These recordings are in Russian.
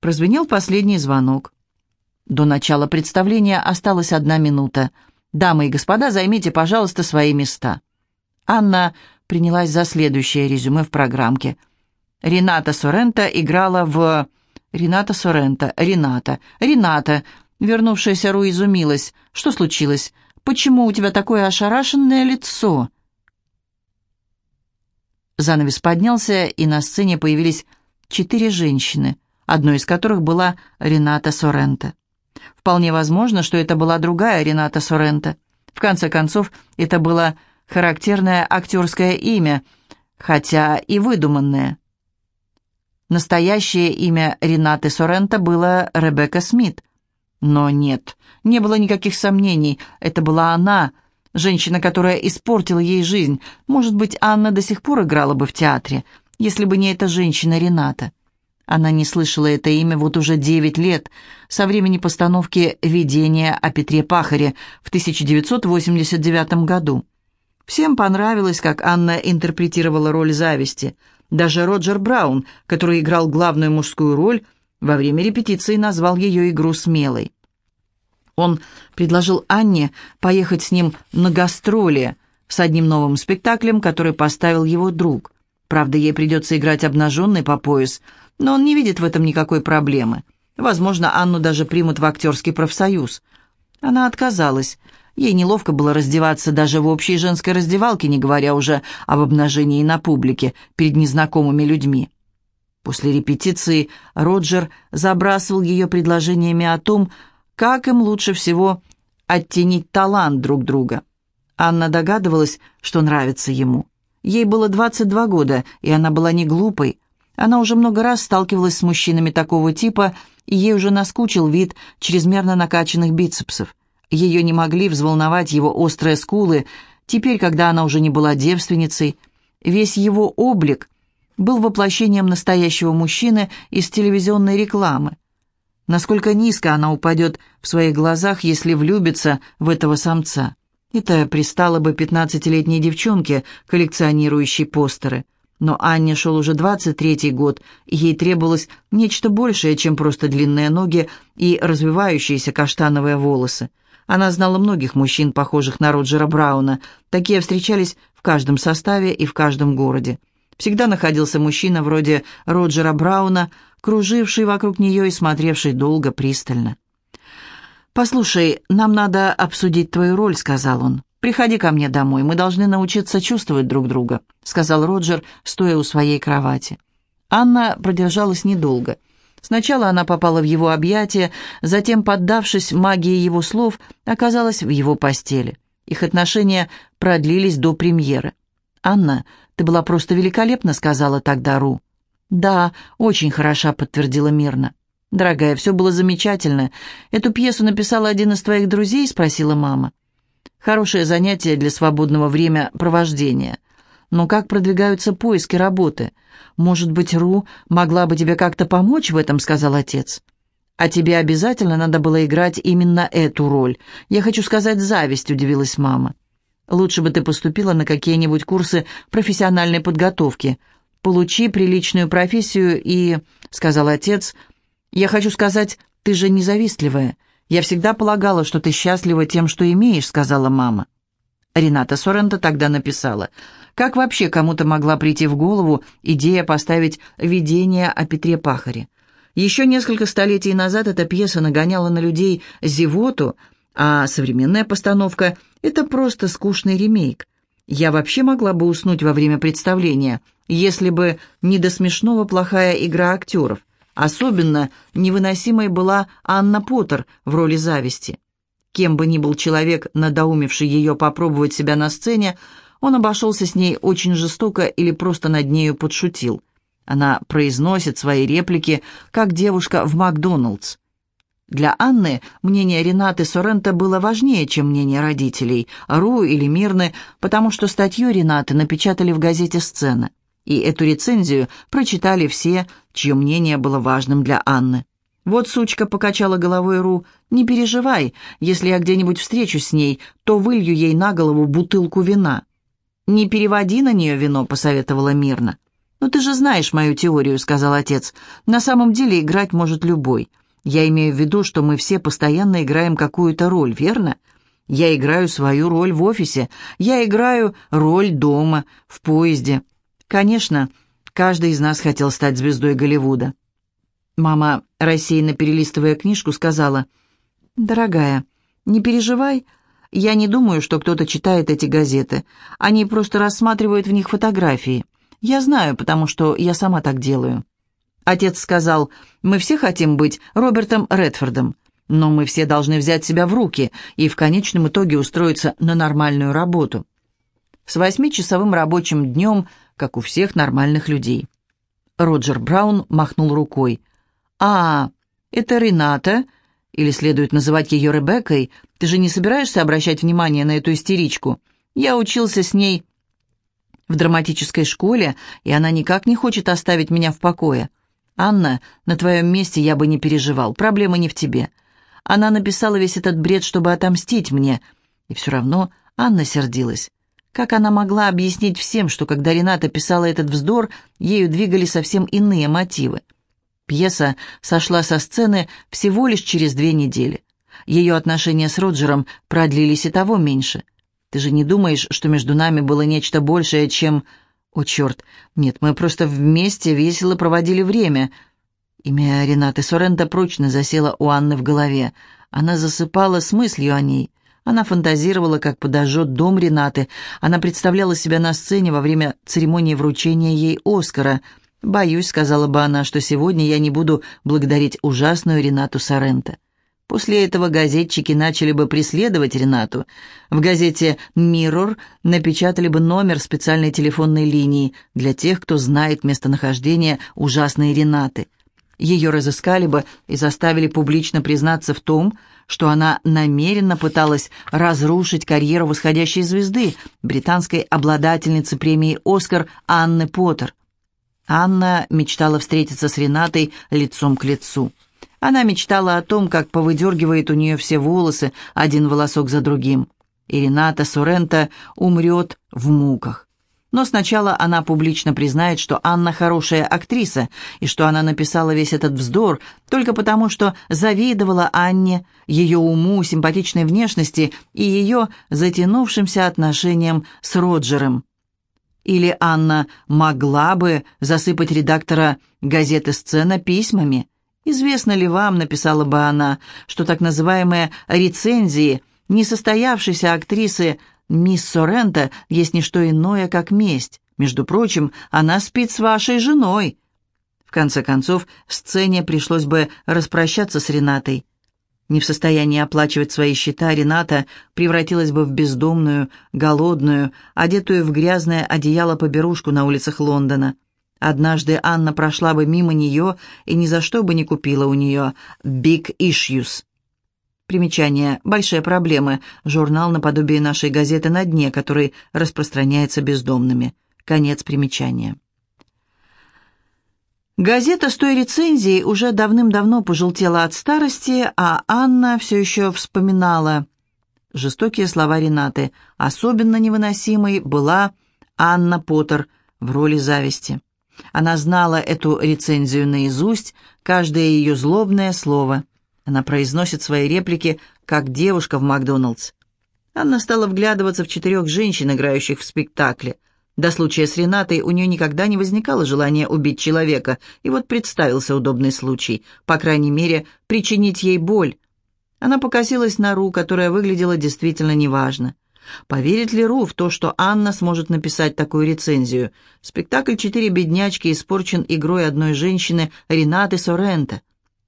Прозвенел последний звонок. До начала представления осталась одна минута. «Дамы и господа, займите, пожалуйста, свои места». Анна принялась за следующее резюме в программке. Рената Сорента играла в... Рената Сорента, Рената, Рената. Вернувшаяся Ру изумилась. «Что случилось? Почему у тебя такое ошарашенное лицо?» Занавес поднялся, и на сцене появились четыре женщины, одной из которых была Рената Сорента. Вполне возможно, что это была другая Рената Сорента. В конце концов, это было характерное актерское имя, хотя и выдуманное. Настоящее имя Ренаты Сорента было Ребекка Смит. Но нет, не было никаких сомнений, это была она, женщина, которая испортила ей жизнь. Может быть, Анна до сих пор играла бы в театре, если бы не эта женщина Рената. Она не слышала это имя вот уже девять лет, со времени постановки «Видение о Петре Пахаре» в 1989 году. Всем понравилось, как Анна интерпретировала роль зависти. Даже Роджер Браун, который играл главную мужскую роль, во время репетиции назвал ее игру смелой. Он предложил Анне поехать с ним на гастроли с одним новым спектаклем, который поставил его друг. Правда, ей придется играть обнаженной по пояс – но он не видит в этом никакой проблемы. Возможно, Анну даже примут в актерский профсоюз. Она отказалась. Ей неловко было раздеваться даже в общей женской раздевалке, не говоря уже об обнажении на публике перед незнакомыми людьми. После репетиции Роджер забрасывал ее предложениями о том, как им лучше всего оттенить талант друг друга. Анна догадывалась, что нравится ему. Ей было 22 года, и она была не глупой, она уже много раз сталкивалась с мужчинами такого типа, и ей уже наскучил вид чрезмерно накачанных бицепсов. Ее не могли взволновать его острые скулы. Теперь, когда она уже не была девственницей, весь его облик был воплощением настоящего мужчины из телевизионной рекламы. Насколько низко она упадет в своих глазах, если влюбится в этого самца. Это пристало бы пятнадцатилетней девчонке, коллекционирующей постеры. Но Анне шел уже 23-й год, и ей требовалось нечто большее, чем просто длинные ноги и развивающиеся каштановые волосы. Она знала многих мужчин, похожих на Роджера Брауна. Такие встречались в каждом составе и в каждом городе. Всегда находился мужчина вроде Роджера Брауна, круживший вокруг нее и смотревший долго, пристально. «Послушай, нам надо обсудить твою роль», — сказал он. «Приходи ко мне домой, мы должны научиться чувствовать друг друга», — сказал Роджер, стоя у своей кровати. Анна продержалась недолго. Сначала она попала в его объятия, затем, поддавшись магии его слов, оказалась в его постели. Их отношения продлились до премьеры. «Анна, ты была просто великолепна», — сказала тогда Ру. «Да, очень хороша», — подтвердила Мирна. «Дорогая, все было замечательно. Эту пьесу написал один из твоих друзей?» — спросила мама. Хорошее занятие для свободного времяпровождения. Но как продвигаются поиски работы? Может быть, Ру могла бы тебе как-то помочь в этом, сказал отец. А тебе обязательно надо было играть именно эту роль. Я хочу сказать зависть, удивилась мама. Лучше бы ты поступила на какие-нибудь курсы профессиональной подготовки. Получи приличную профессию и, сказал отец, я хочу сказать, ты же независтливая. «Я всегда полагала, что ты счастлива тем, что имеешь», — сказала мама. Рената Сорента тогда написала, «Как вообще кому-то могла прийти в голову идея поставить видение о Петре Пахаре? Еще несколько столетий назад эта пьеса нагоняла на людей зевоту, а современная постановка — это просто скучный ремейк. Я вообще могла бы уснуть во время представления, если бы не до смешного плохая игра актеров. Особенно невыносимой была Анна Поттер в роли зависти. Кем бы ни был человек, надоумевший ее попробовать себя на сцене, он обошелся с ней очень жестоко или просто над нею подшутил. Она произносит свои реплики, как девушка в Макдоналдс. Для Анны мнение Ренаты Сорента было важнее, чем мнение родителей, Ру или Мирны, потому что статью Ренаты напечатали в газете «Сцена» и эту рецензию прочитали все, чье мнение было важным для Анны. «Вот сучка», — покачала головой Ру, — «не переживай, если я где-нибудь встречусь с ней, то вылью ей на голову бутылку вина». «Не переводи на нее вино», — посоветовала мирно. «Ну ты же знаешь мою теорию», — сказал отец. «На самом деле играть может любой. Я имею в виду, что мы все постоянно играем какую-то роль, верно? Я играю свою роль в офисе, я играю роль дома, в поезде. Конечно, каждый из нас хотел стать звездой Голливуда». Мама, рассеянно перелистывая книжку, сказала, «Дорогая, не переживай, я не думаю, что кто-то читает эти газеты. Они просто рассматривают в них фотографии. Я знаю, потому что я сама так делаю». Отец сказал, «Мы все хотим быть Робертом Редфордом, но мы все должны взять себя в руки и в конечном итоге устроиться на нормальную работу». С восьмичасовым рабочим днем, как у всех нормальных людей. Роджер Браун махнул рукой. «А, это Рената, или следует называть ее Ребеккой, ты же не собираешься обращать внимание на эту истеричку? Я учился с ней в драматической школе, и она никак не хочет оставить меня в покое. Анна, на твоем месте я бы не переживал, проблема не в тебе. Она написала весь этот бред, чтобы отомстить мне, и все равно Анна сердилась. Как она могла объяснить всем, что когда Рената писала этот вздор, ею двигали совсем иные мотивы? Пьеса сошла со сцены всего лишь через две недели. Ее отношения с Роджером продлились и того меньше. Ты же не думаешь, что между нами было нечто большее, чем... О, черт, нет, мы просто вместе весело проводили время. Имя Ренаты Сорента прочно засело у Анны в голове. Она засыпала с мыслью о ней. Она фантазировала, как подожжет дом Ренаты. Она представляла себя на сцене во время церемонии вручения ей Оскара — «Боюсь», — сказала бы она, — «что сегодня я не буду благодарить ужасную Ренату Соренто». После этого газетчики начали бы преследовать Ренату. В газете «Миррор» напечатали бы номер специальной телефонной линии для тех, кто знает местонахождение ужасной Ренаты. Ее разыскали бы и заставили публично признаться в том, что она намеренно пыталась разрушить карьеру восходящей звезды, британской обладательницы премии «Оскар» Анны Поттер. Анна мечтала встретиться с Ренатой лицом к лицу. Она мечтала о том, как повыдергивает у нее все волосы, один волосок за другим. И Рената Сорента умрет в муках. Но сначала она публично признает, что Анна хорошая актриса, и что она написала весь этот вздор только потому, что завидовала Анне, ее уму, симпатичной внешности и ее затянувшимся отношениям с Роджером. Или Анна могла бы засыпать редактора газеты «Сцена» письмами? Известно ли вам, написала бы она, что так называемые рецензии несостоявшейся актрисы мисс Сорента есть не что иное, как месть? Между прочим, она спит с вашей женой. В конце концов, сцене пришлось бы распрощаться с Ренатой. Не в состоянии оплачивать свои счета, Рената превратилась бы в бездомную, голодную, одетую в грязное одеяло-поберушку на улицах Лондона. Однажды Анна прошла бы мимо нее и ни за что бы не купила у нее «Big Issues». Примечание. Большие проблемы. Журнал наподобие нашей газеты «На дне», который распространяется бездомными. Конец примечания. Газета с той рецензией уже давным-давно пожелтела от старости, а Анна все еще вспоминала жестокие слова Ренаты. Особенно невыносимой была Анна Поттер в роли зависти. Она знала эту рецензию наизусть, каждое ее злобное слово. Она произносит свои реплики, как девушка в Макдоналдс. Анна стала вглядываться в четырех женщин, играющих в спектакле. До случая с Ренатой у нее никогда не возникало желания убить человека, и вот представился удобный случай, по крайней мере, причинить ей боль. Она покосилась на Ру, которая выглядела действительно неважно. Поверит ли Ру в то, что Анна сможет написать такую рецензию? Спектакль «Четыре беднячки» испорчен игрой одной женщины Ренаты Сорента.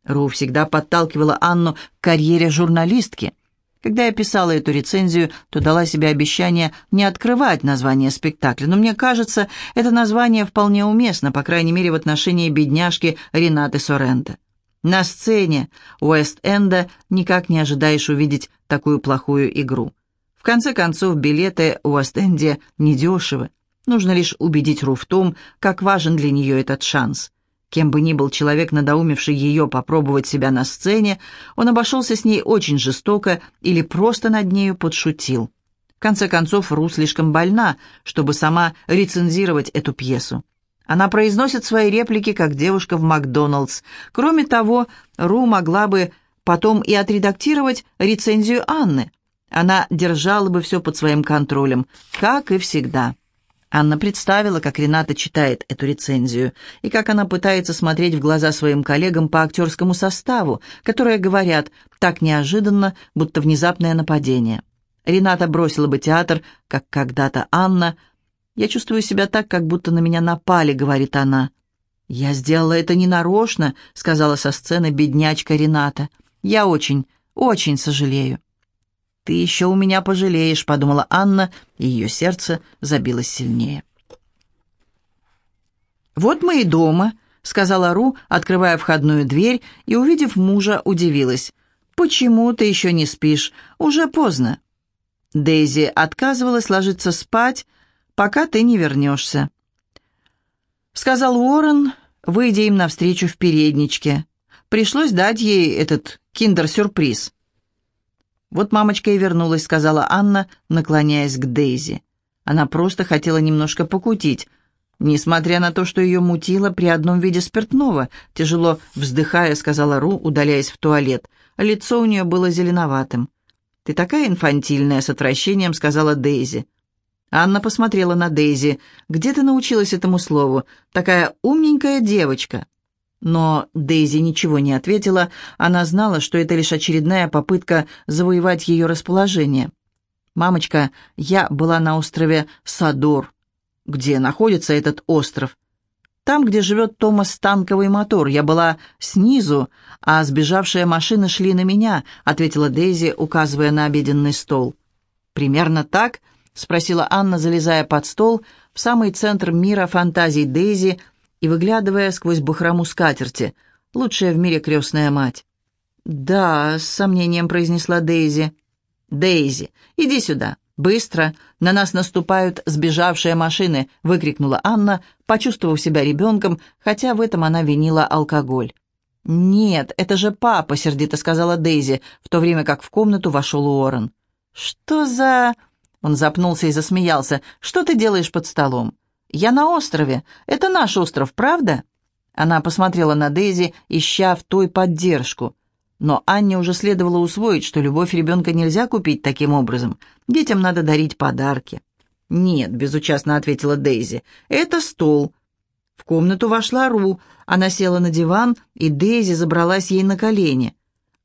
Ру всегда подталкивала Анну к карьере журналистки. Когда я писала эту рецензию, то дала себе обещание не открывать название спектакля, но мне кажется, это название вполне уместно, по крайней мере, в отношении бедняжки Ренаты Сорента. На сцене Уэст-Энда никак не ожидаешь увидеть такую плохую игру. В конце концов, билеты в Уэст-Энде недешевы. Нужно лишь убедить Ру в том, как важен для нее этот шанс. Кем бы ни был человек, надоумевший ее попробовать себя на сцене, он обошелся с ней очень жестоко или просто над нею подшутил. В конце концов, Ру слишком больна, чтобы сама рецензировать эту пьесу. Она произносит свои реплики, как девушка в Макдоналдс. Кроме того, Ру могла бы потом и отредактировать рецензию Анны. Она держала бы все под своим контролем, как и всегда. Анна представила, как Рената читает эту рецензию, и как она пытается смотреть в глаза своим коллегам по актерскому составу, которые говорят так неожиданно, будто внезапное нападение. Рената бросила бы театр, как когда-то Анна. «Я чувствую себя так, как будто на меня напали», — говорит она. «Я сделала это ненарочно», — сказала со сцены беднячка Рената. «Я очень, очень сожалею». «Ты еще у меня пожалеешь», — подумала Анна, и ее сердце забилось сильнее. «Вот мы и дома», — сказала Ру, открывая входную дверь, и, увидев мужа, удивилась. «Почему ты еще не спишь? Уже поздно». Дейзи отказывалась ложиться спать, пока ты не вернешься. Сказал Уоррен, выйдя им навстречу в передничке. Пришлось дать ей этот киндер-сюрприз. «Вот мамочка и вернулась», — сказала Анна, наклоняясь к Дейзи. Она просто хотела немножко покутить, несмотря на то, что ее мутило при одном виде спиртного. Тяжело вздыхая, сказала Ру, удаляясь в туалет. Лицо у нее было зеленоватым. «Ты такая инфантильная», — с отвращением сказала Дейзи. Анна посмотрела на Дейзи. «Где ты научилась этому слову? Такая умненькая девочка». Но Дейзи ничего не ответила, она знала, что это лишь очередная попытка завоевать ее расположение. «Мамочка, я была на острове Садор. Где находится этот остров?» «Там, где живет Томас Танковый мотор. Я была снизу, а сбежавшие машины шли на меня», — ответила Дейзи, указывая на обеденный стол. «Примерно так?» — спросила Анна, залезая под стол в самый центр мира фантазий Дейзи — и выглядывая сквозь бахрому скатерти. Лучшая в мире крестная мать. «Да», — с сомнением произнесла Дейзи. «Дейзи, иди сюда, быстро! На нас наступают сбежавшие машины!» — выкрикнула Анна, почувствовав себя ребенком, хотя в этом она винила алкоголь. «Нет, это же папа», — сердито сказала Дейзи, в то время как в комнату вошел Уоррен. «Что за...» — он запнулся и засмеялся. «Что ты делаешь под столом?» «Я на острове. Это наш остров, правда?» Она посмотрела на Дейзи, ища в той поддержку. Но Анне уже следовало усвоить, что любовь ребенка нельзя купить таким образом. Детям надо дарить подарки. «Нет», — безучастно ответила Дейзи, — «это стол». В комнату вошла Ру. Она села на диван, и Дейзи забралась ей на колени.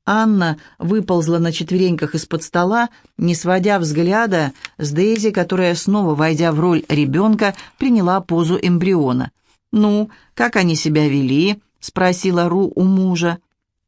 Анна выползла на четвереньках из-под стола, не сводя взгляда с Дейзи, которая, снова войдя в роль ребенка, приняла позу эмбриона. «Ну, как они себя вели?» — спросила Ру у мужа.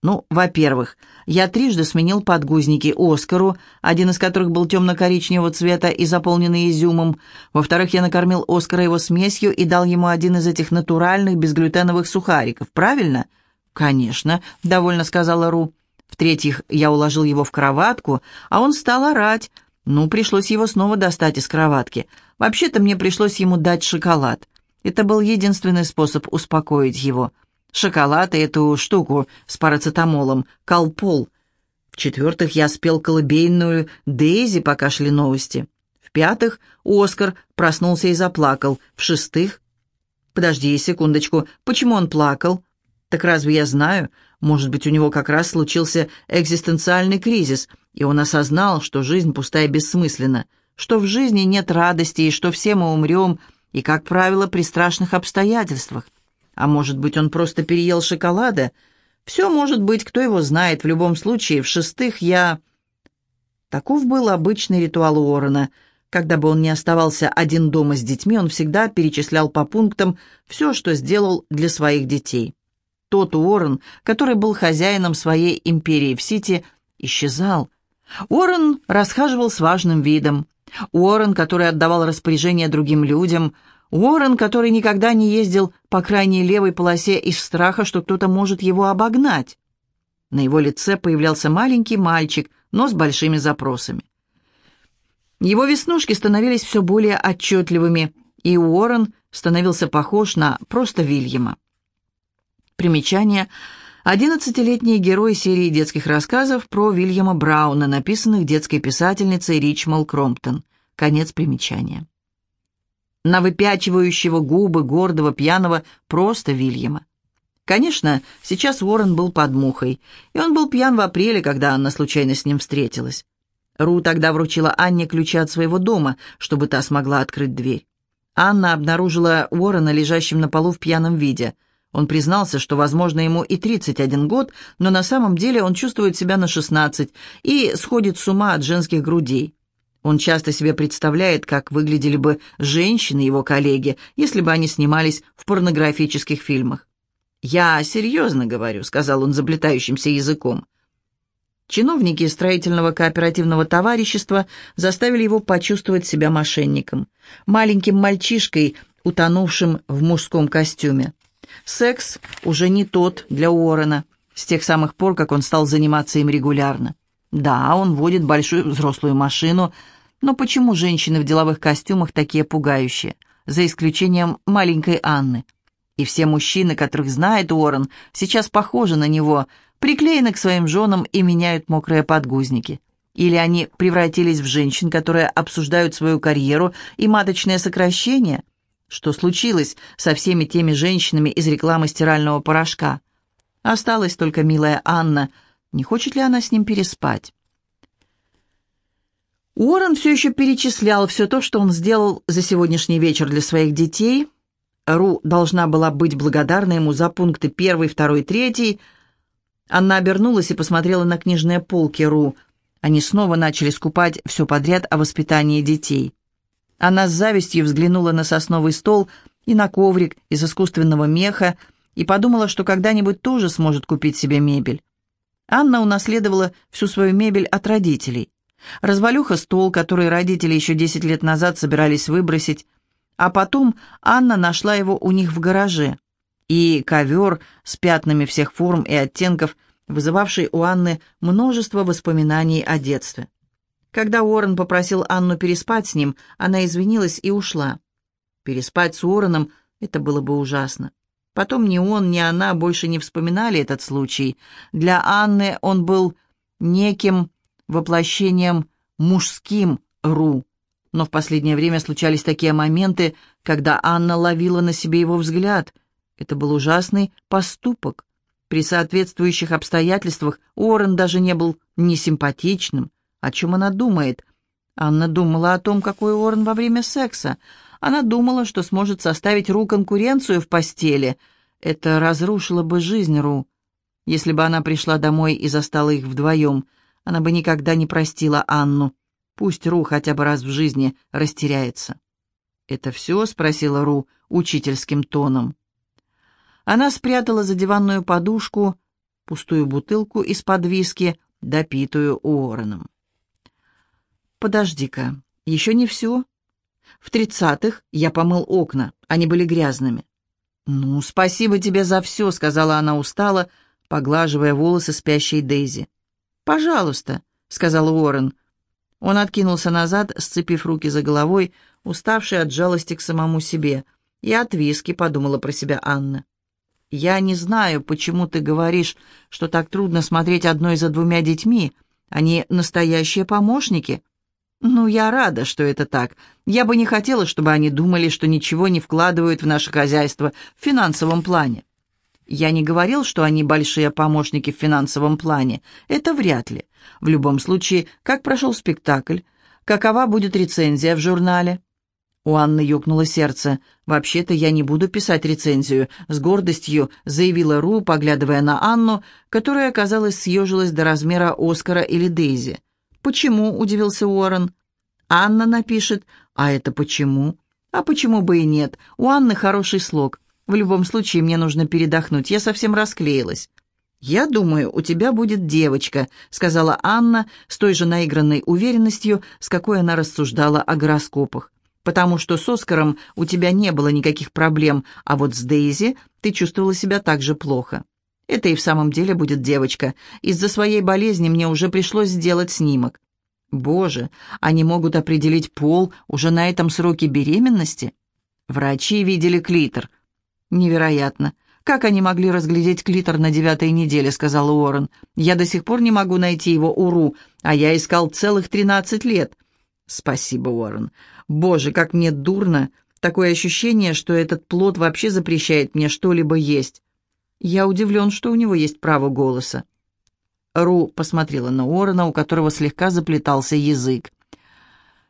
«Ну, во-первых, я трижды сменил подгузники Оскару, один из которых был темно-коричневого цвета и заполненный изюмом. Во-вторых, я накормил Оскара его смесью и дал ему один из этих натуральных безглютеновых сухариков, правильно?» «Конечно», — довольно сказала Ру. В-третьих, я уложил его в кроватку, а он стал орать. Ну, пришлось его снова достать из кроватки. Вообще-то мне пришлось ему дать шоколад. Это был единственный способ успокоить его. Шоколад и эту штуку с парацетамолом, колпол. В-четвертых, я спел колыбельную Дейзи, пока шли новости. В-пятых, Оскар проснулся и заплакал. В-шестых... Подожди секундочку, почему он плакал? Так разве я знаю? Может быть, у него как раз случился экзистенциальный кризис, и он осознал, что жизнь пустая и бессмысленна, что в жизни нет радости и что все мы умрем, и, как правило, при страшных обстоятельствах. А может быть, он просто переел шоколада? Все может быть, кто его знает. В любом случае, в-шестых, я... Таков был обычный ритуал Уоррена. Когда бы он не оставался один дома с детьми, он всегда перечислял по пунктам все, что сделал для своих детей тот Уоррен, который был хозяином своей империи в Сити, исчезал. Уоррен расхаживал с важным видом. Уоррен, который отдавал распоряжения другим людям. Уоррен, который никогда не ездил по крайней левой полосе из страха, что кто-то может его обогнать. На его лице появлялся маленький мальчик, но с большими запросами. Его веснушки становились все более отчетливыми, и Уоррен становился похож на просто Вильяма. Примечание. Одиннадцатилетний герой серии детских рассказов про Вильяма Брауна, написанных детской писательницей Ричмал Кромптон. Конец примечания. на выпячивающего губы гордого пьяного просто Вильяма. Конечно, сейчас Уоррен был под мухой, и он был пьян в апреле, когда Анна случайно с ним встретилась. Ру тогда вручила Анне ключи от своего дома, чтобы та смогла открыть дверь. Анна обнаружила Уоррена лежащим на полу в пьяном виде. Он признался, что, возможно, ему и 31 год, но на самом деле он чувствует себя на 16 и сходит с ума от женских грудей. Он часто себе представляет, как выглядели бы женщины его коллеги, если бы они снимались в порнографических фильмах. «Я серьезно говорю», — сказал он заплетающимся языком. Чиновники строительного кооперативного товарищества заставили его почувствовать себя мошенником, маленьким мальчишкой, утонувшим в мужском костюме. Секс уже не тот для Уоррена, с тех самых пор, как он стал заниматься им регулярно. Да, он водит большую взрослую машину, но почему женщины в деловых костюмах такие пугающие, за исключением маленькой Анны? И все мужчины, которых знает Уоррен, сейчас похожи на него, приклеены к своим женам и меняют мокрые подгузники. Или они превратились в женщин, которые обсуждают свою карьеру и маточное сокращение? Что случилось со всеми теми женщинами из рекламы стирального порошка? Осталась только милая Анна. Не хочет ли она с ним переспать? Уоррен все еще перечислял все то, что он сделал за сегодняшний вечер для своих детей – Ру должна была быть благодарна ему за пункты первый, второй, третий. Она обернулась и посмотрела на книжные полки Ру. Они снова начали скупать все подряд о воспитании детей. Она с завистью взглянула на сосновый стол и на коврик из искусственного меха и подумала, что когда-нибудь тоже сможет купить себе мебель. Анна унаследовала всю свою мебель от родителей. Развалюха стол, который родители еще десять лет назад собирались выбросить, а потом Анна нашла его у них в гараже. И ковер с пятнами всех форм и оттенков, вызывавший у Анны множество воспоминаний о детстве. Когда Уоррен попросил Анну переспать с ним, она извинилась и ушла. Переспать с Уорреном — это было бы ужасно. Потом ни он, ни она больше не вспоминали этот случай. Для Анны он был неким воплощением мужским Ру, но в последнее время случались такие моменты, когда Анна ловила на себе его взгляд. Это был ужасный поступок. При соответствующих обстоятельствах Уоррен даже не был несимпатичным. О чем она думает? Анна думала о том, какой Уоррен во время секса. Она думала, что сможет составить Ру конкуренцию в постели. Это разрушило бы жизнь Ру. Если бы она пришла домой и застала их вдвоем, она бы никогда не простила Анну. Пусть Ру хотя бы раз в жизни растеряется. «Это все?» — спросила Ру учительским тоном. Она спрятала за диванную подушку пустую бутылку из-под виски, допитую Уорреном. «Подожди-ка, еще не все. В тридцатых я помыл окна, они были грязными». «Ну, спасибо тебе за все», — сказала она устало, поглаживая волосы спящей Дейзи. «Пожалуйста», — сказал Уоррен, — он откинулся назад, сцепив руки за головой, уставший от жалости к самому себе. «И от виски», — подумала про себя Анна. «Я не знаю, почему ты говоришь, что так трудно смотреть одной за двумя детьми. Они настоящие помощники». «Ну, я рада, что это так. Я бы не хотела, чтобы они думали, что ничего не вкладывают в наше хозяйство в финансовом плане». Я не говорил, что они большие помощники в финансовом плане. Это вряд ли. В любом случае, как прошел спектакль? Какова будет рецензия в журнале? У Анны ёкнуло сердце. «Вообще-то я не буду писать рецензию», — с гордостью заявила Ру, поглядывая на Анну, которая, казалось, съежилась до размера Оскара или Дейзи. «Почему?» — удивился Уоррен. «Анна напишет. А это почему?» «А почему бы и нет? У Анны хороший слог. В любом случае, мне нужно передохнуть. Я совсем расклеилась». «Я думаю, у тебя будет девочка», — сказала Анна с той же наигранной уверенностью, с какой она рассуждала о гороскопах. «Потому что с Оскаром у тебя не было никаких проблем, а вот с Дейзи ты чувствовала себя так же плохо. Это и в самом деле будет девочка. Из-за своей болезни мне уже пришлось сделать снимок». «Боже, они могут определить пол уже на этом сроке беременности?» Врачи видели клитор. «Невероятно. Как они могли разглядеть клитор на девятой неделе?» — сказал Уоррен. «Я до сих пор не могу найти его уру, а я искал целых тринадцать лет». «Спасибо, Уоррен. Боже, как мне дурно. Такое ощущение, что этот плод вообще запрещает мне что-либо есть. Я удивлен, что у него есть право голоса. Ру посмотрела на Уоррена, у которого слегка заплетался язык.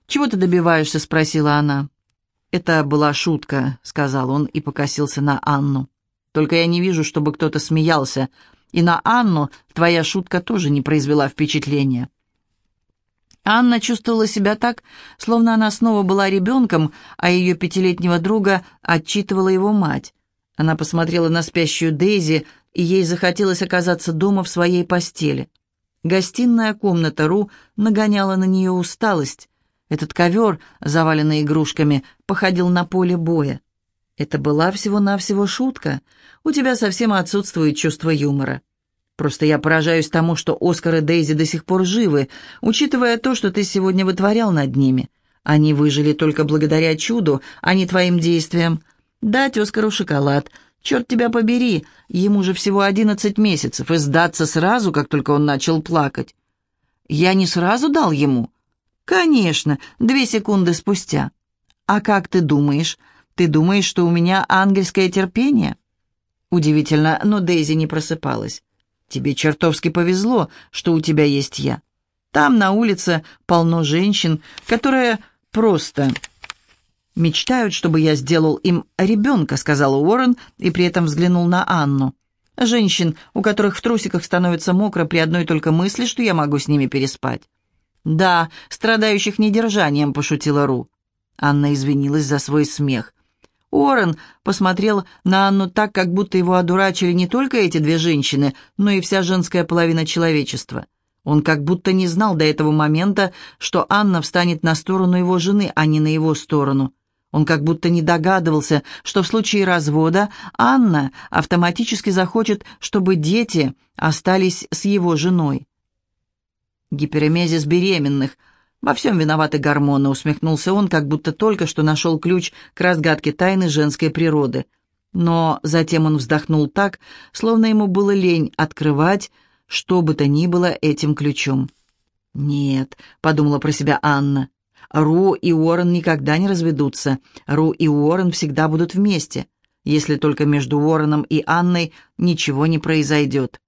«Чего ты добиваешься?» — спросила она. «Это была шутка», — сказал он и покосился на Анну. «Только я не вижу, чтобы кто-то смеялся, и на Анну твоя шутка тоже не произвела впечатления». Анна чувствовала себя так, словно она снова была ребенком, а ее пятилетнего друга отчитывала его мать. Она посмотрела на спящую Дейзи, и ей захотелось оказаться дома в своей постели. Гостиная комната Ру нагоняла на нее усталость. Этот ковер, заваленный игрушками, походил на поле боя. Это была всего-навсего шутка. У тебя совсем отсутствует чувство юмора. Просто я поражаюсь тому, что Оскар и Дейзи до сих пор живы, учитывая то, что ты сегодня вытворял над ними. Они выжили только благодаря чуду, а не твоим действиям. Дать Оскару шоколад. Черт тебя побери, ему же всего одиннадцать месяцев, и сдаться сразу, как только он начал плакать. Я не сразу дал ему? Конечно, две секунды спустя. А как ты думаешь? Ты думаешь, что у меня ангельское терпение? Удивительно, но Дейзи не просыпалась. Тебе чертовски повезло, что у тебя есть я. Там на улице полно женщин, которые просто мечтают, чтобы я сделал им ребенка», — сказал Уоррен и при этом взглянул на Анну. «Женщин, у которых в трусиках становится мокро при одной только мысли, что я могу с ними переспать». «Да, страдающих недержанием», — пошутила Ру. Анна извинилась за свой смех. Уоррен посмотрел на Анну так, как будто его одурачили не только эти две женщины, но и вся женская половина человечества. Он как будто не знал до этого момента, что Анна встанет на сторону его жены, а не на его сторону. Он как будто не догадывался, что в случае развода Анна автоматически захочет, чтобы дети остались с его женой. Гиперемезис беременных – «Во всем виноваты гормоны», — усмехнулся он, как будто только что нашел ключ к разгадке тайны женской природы. Но затем он вздохнул так, словно ему было лень открывать, что бы то ни было этим ключом. «Нет», — подумала про себя Анна, — «Ру и Уоррен никогда не разведутся. Ру и Уоррен всегда будут вместе, если только между Уорреном и Анной ничего не произойдет».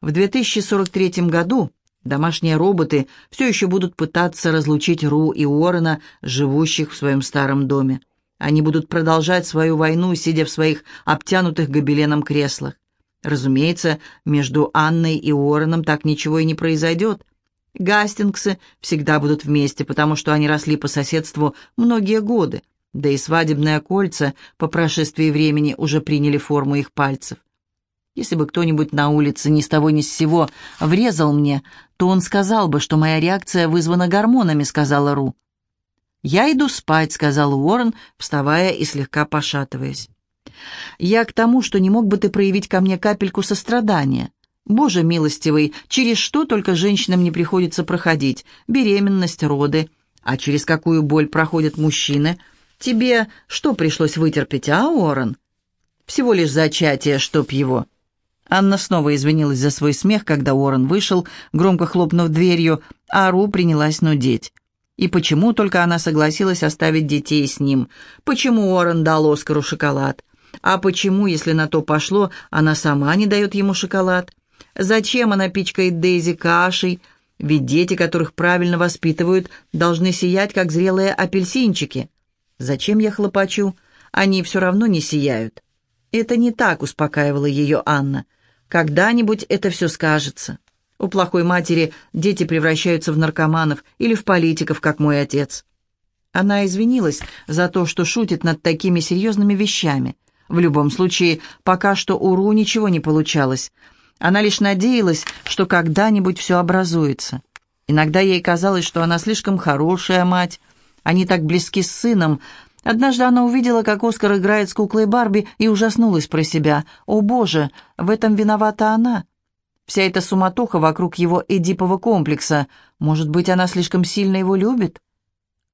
В 2043 году Домашние роботы все еще будут пытаться разлучить Ру и Уоррена, живущих в своем старом доме. Они будут продолжать свою войну, сидя в своих обтянутых гобеленом креслах. Разумеется, между Анной и Уорреном так ничего и не произойдет. Гастингсы всегда будут вместе, потому что они росли по соседству многие годы, да и свадебные кольца по прошествии времени уже приняли форму их пальцев. Если бы кто-нибудь на улице ни с того ни с сего врезал мне, то он сказал бы, что моя реакция вызвана гормонами, сказала Ру. «Я иду спать», — сказал Уоррен, вставая и слегка пошатываясь. «Я к тому, что не мог бы ты проявить ко мне капельку сострадания. Боже милостивый, через что только женщинам не приходится проходить? Беременность, роды. А через какую боль проходят мужчины? Тебе что пришлось вытерпеть, а, Уоррен? Всего лишь зачатие, чтоб его...» Анна снова извинилась за свой смех, когда Уоррен вышел, громко хлопнув дверью, а Ру принялась нудеть. И почему только она согласилась оставить детей с ним? Почему Уоррен дал Оскару шоколад? А почему, если на то пошло, она сама не дает ему шоколад? Зачем она пичкает Дейзи кашей? Ведь дети, которых правильно воспитывают, должны сиять, как зрелые апельсинчики. Зачем я хлопочу? Они все равно не сияют. Это не так, успокаивала ее Анна. Когда-нибудь это все скажется. У плохой матери дети превращаются в наркоманов или в политиков, как мой отец. Она извинилась за то, что шутит над такими серьезными вещами. В любом случае, пока что у Ру ничего не получалось. Она лишь надеялась, что когда-нибудь все образуется. Иногда ей казалось, что она слишком хорошая мать. Они так близки с сыном, Однажды она увидела, как Оскар играет с куклой Барби, и ужаснулась про себя. «О, Боже, в этом виновата она!» Вся эта суматоха вокруг его эдипового комплекса. Может быть, она слишком сильно его любит?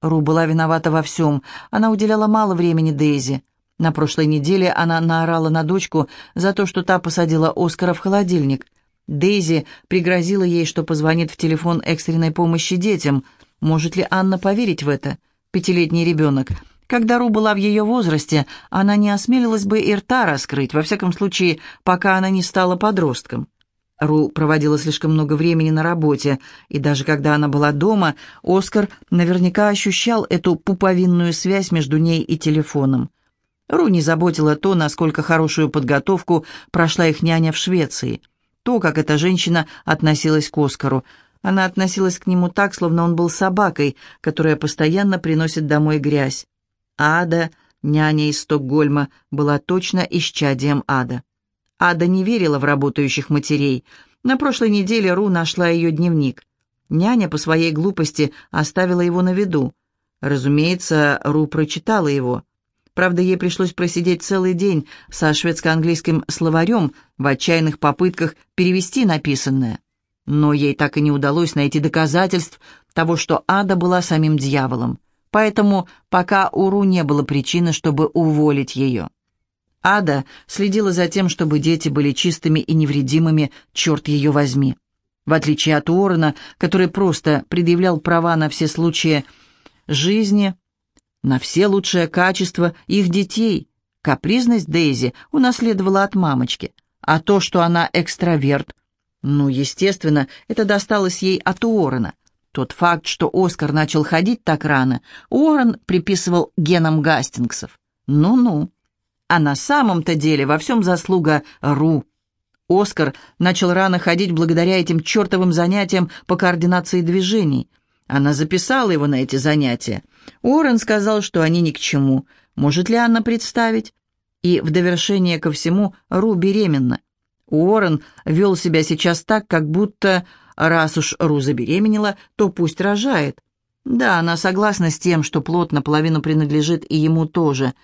Ру была виновата во всем. Она уделяла мало времени Дейзи. На прошлой неделе она наорала на дочку за то, что та посадила Оскара в холодильник. Дейзи пригрозила ей, что позвонит в телефон экстренной помощи детям. Может ли Анна поверить в это? Пятилетний ребенок. Когда Ру была в ее возрасте, она не осмелилась бы и рта раскрыть, во всяком случае, пока она не стала подростком. Ру проводила слишком много времени на работе, и даже когда она была дома, Оскар наверняка ощущал эту пуповинную связь между ней и телефоном. Ру не заботило то, насколько хорошую подготовку прошла их няня в Швеции, то, как эта женщина относилась к Оскару. Она относилась к нему так, словно он был собакой, которая постоянно приносит домой грязь. Ада, няня из Стокгольма, была точно исчадием ада. Ада не верила в работающих матерей. На прошлой неделе Ру нашла ее дневник. Няня по своей глупости оставила его на виду. Разумеется, Ру прочитала его. Правда, ей пришлось просидеть целый день со шведско-английским словарем в отчаянных попытках перевести написанное. Но ей так и не удалось найти доказательств того, что Ада была самим дьяволом. Поэтому пока у Ру не было причины, чтобы уволить ее. Ада следила за тем, чтобы дети были чистыми и невредимыми, черт ее возьми. В отличие от Уоррена, который просто предъявлял права на все случаи жизни, на все лучшие качества их детей, капризность Дейзи унаследовала от мамочки, а то, что она экстраверт, ну, естественно, это досталось ей от Уоррена. Тот факт, что Оскар начал ходить так рано, Уоррен приписывал генам Гастингсов. Ну-ну а на самом-то деле во всем заслуга Ру. Оскар начал рано ходить благодаря этим чертовым занятиям по координации движений. Она записала его на эти занятия. Уоррен сказал, что они ни к чему. Может ли Анна представить? И в довершение ко всему Ру беременна. Уоррен вел себя сейчас так, как будто, раз уж Ру забеременела, то пусть рожает. Да, она согласна с тем, что плод наполовину принадлежит и ему тоже.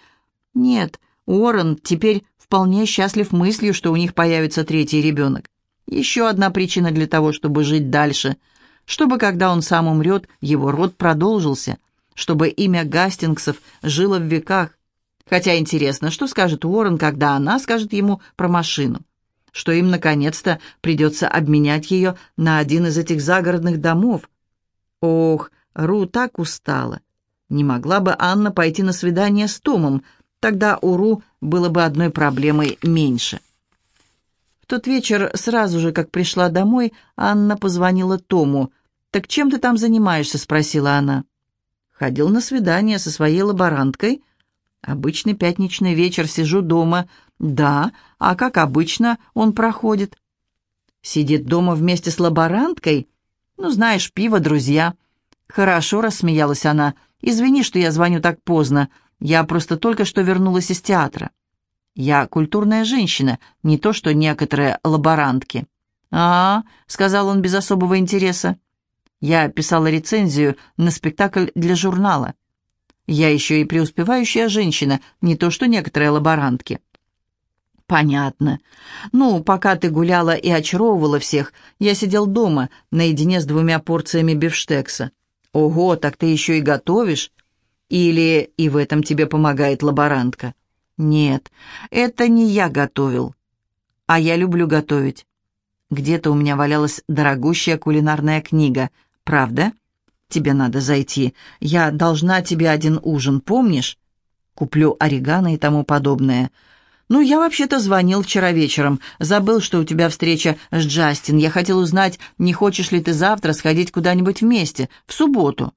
Нет, Уоррен теперь вполне счастлив мыслью, что у них появится третий ребенок. Еще одна причина для того, чтобы жить дальше. Чтобы, когда он сам умрет, его род продолжился. Чтобы имя Гастингсов жило в веках. Хотя интересно, что скажет Уоррен, когда она скажет ему про машину? Что им, наконец-то, придется обменять ее на один из этих загородных домов. Ох, Ру так устала. Не могла бы Анна пойти на свидание с Томом, Тогда у Ру было бы одной проблемой меньше. В тот вечер, сразу же, как пришла домой, Анна позвонила Тому. «Так чем ты там занимаешься?» — спросила она. «Ходил на свидание со своей лаборанткой. Обычный пятничный вечер, сижу дома. Да, а как обычно он проходит?» «Сидит дома вместе с лаборанткой? Ну, знаешь, пиво, друзья». «Хорошо», — рассмеялась она. «Извини, что я звоню так поздно. Я просто только что вернулась из театра. Я культурная женщина, не то что некоторые лаборантки. «А, — сказал он без особого интереса. Я писала рецензию на спектакль для журнала. Я еще и преуспевающая женщина, не то что некоторые лаборантки». «Понятно. Ну, пока ты гуляла и очаровывала всех, я сидел дома, наедине с двумя порциями бифштекса. Ого, так ты еще и готовишь. Или и в этом тебе помогает лаборантка? Нет, это не я готовил. А я люблю готовить. Где-то у меня валялась дорогущая кулинарная книга. Правда? Тебе надо зайти. Я должна тебе один ужин, помнишь? Куплю орегано и тому подобное. Ну, я вообще-то звонил вчера вечером. Забыл, что у тебя встреча с Джастин. Я хотел узнать, не хочешь ли ты завтра сходить куда-нибудь вместе, в субботу.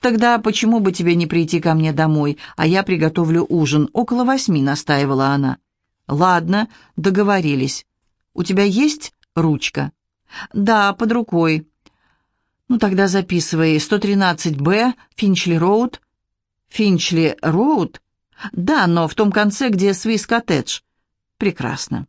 «Тогда почему бы тебе не прийти ко мне домой, а я приготовлю ужин? Около восьми», — настаивала она. «Ладно, договорились. У тебя есть ручка?» «Да, под рукой». «Ну тогда записывай. 113-Б, Финчли-Роуд». «Финчли-Роуд?» «Да, но в том конце, где Свис-коттедж». «Прекрасно.